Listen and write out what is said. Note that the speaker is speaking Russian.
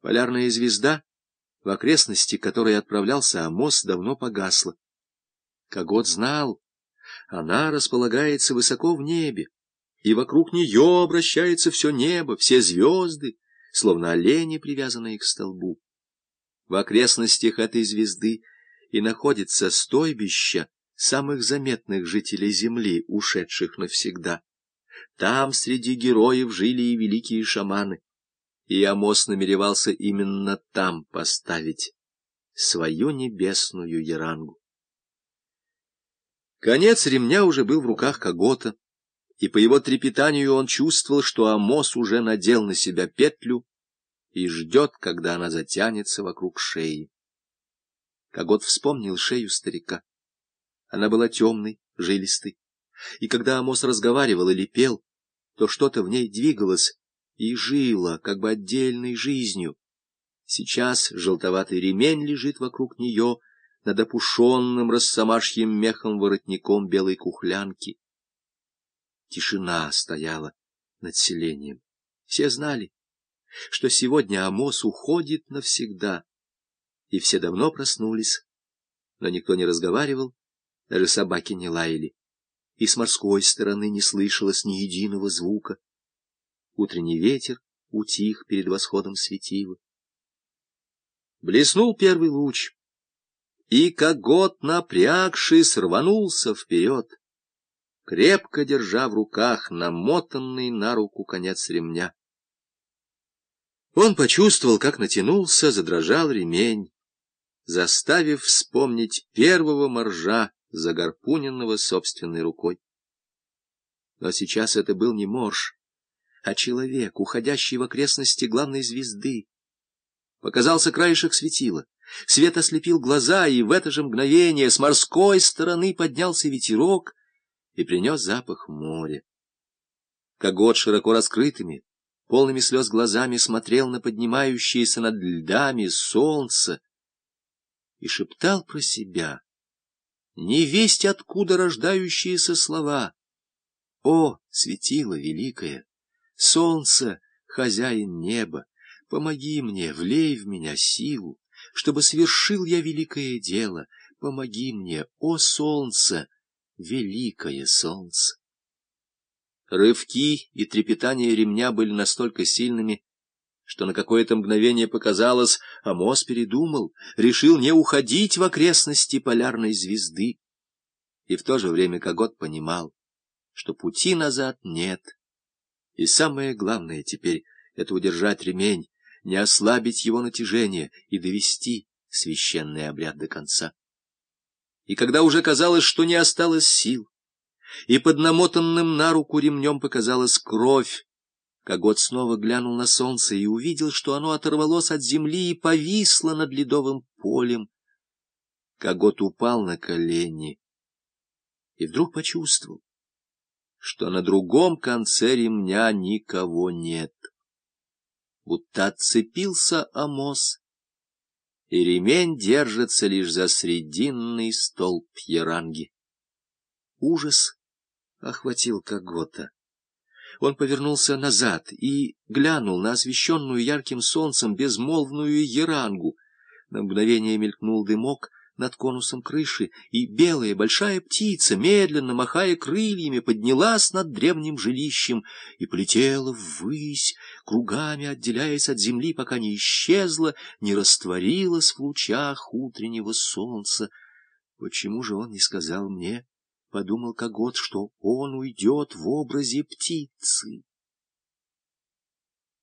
Полярная звезда, в окрестности которой отправлялся Амос, давно погасла. Когот знал, она располагается высоко в небе, и вокруг нее обращается все небо, все звезды, словно олени, привязанные к столбу. В окрестностях этой звезды и находится стойбище самых заметных жителей Земли, ушедших навсегда. Там среди героев жили и великие шаманы, и Амос намеревался именно там поставить свою небесную ярангу. Конец ремня уже был в руках Когота, и по его трепетанию он чувствовал, что Амос уже надел на себя петлю и ждет, когда она затянется вокруг шеи. Когот вспомнил шею старика. Она была темной, жилистой, и когда Амос разговаривал или пел, то что-то в ней двигалось и жило, как бы отдельной жизнью. Сейчас желтоватый ремень лежит вокруг нее, над опушенным рассамашьим мехом воротником белой кухлянки. Тишина стояла над селением. Все знали, что сегодня Амос уходит навсегда, и все давно проснулись, но никто не разговаривал, даже собаки не лаяли, и с морской стороны не слышалось ни единого звука. Утренний ветер утих перед восходом светила. Блеснул первый луч, и Когот, напрягшись, рванулся вперед, крепко держа в руках намотанный на руку конец ремня. Он почувствовал, как натянулся, задрожал ремень, заставив вспомнить первого моржа, загорпуненного собственной рукой. Но сейчас это был не морж, а человек, уходящий в окрестности главной звезды. Показался краешек светила. Свет ослепил глаза, и в это же мгновение с морской стороны поднялся ветерок и принес запах моря. Когот широко раскрытыми, полными слез глазами смотрел на поднимающееся над льдами солнце и шептал про себя не весть откуда рождающиеся слова. О, светило великое, солнце, хозяин неба, помоги мне, влей в меня силу, чтобы свершил я великое дело. Помоги мне, о солнце, великое солнце. Рывки и трепетание ремня были настолько сильными, что на какое-то мгновение показалось, Амос передумал, решил не уходить в окрестности полярной звезды. И в то же время Когот понимал, что пути назад нет. И самое главное теперь — это удержать ремень, не ослабить его натяжение и довести священный обряд до конца. И когда уже казалось, что не осталось сил, и под намотанным на руку ремнем показалась кровь, Когот снова глянул на солнце и увидел, что оно оторвалось от земли и повисло над ледовым полем. Когот упал на колени и вдруг почувствовал, что на другом конце ремня никого нет будто отцепился Амос, и ремень держится лишь за срединный столб Яранги. Ужас охватил Когота. Он повернулся назад и глянул на освещенную ярким солнцем безмолвную Ярангу. На мгновение мелькнул дымок, над конусом крыши, и белая большая птица, медленно махая крыльями, поднялась над древним жилищем и полетела ввысь, кругами отделяясь от земли, пока не исчезла, не растворилась в лучах утреннего солнца. Почему же он не сказал мне, — подумал Когот, — что он уйдет в образе птицы?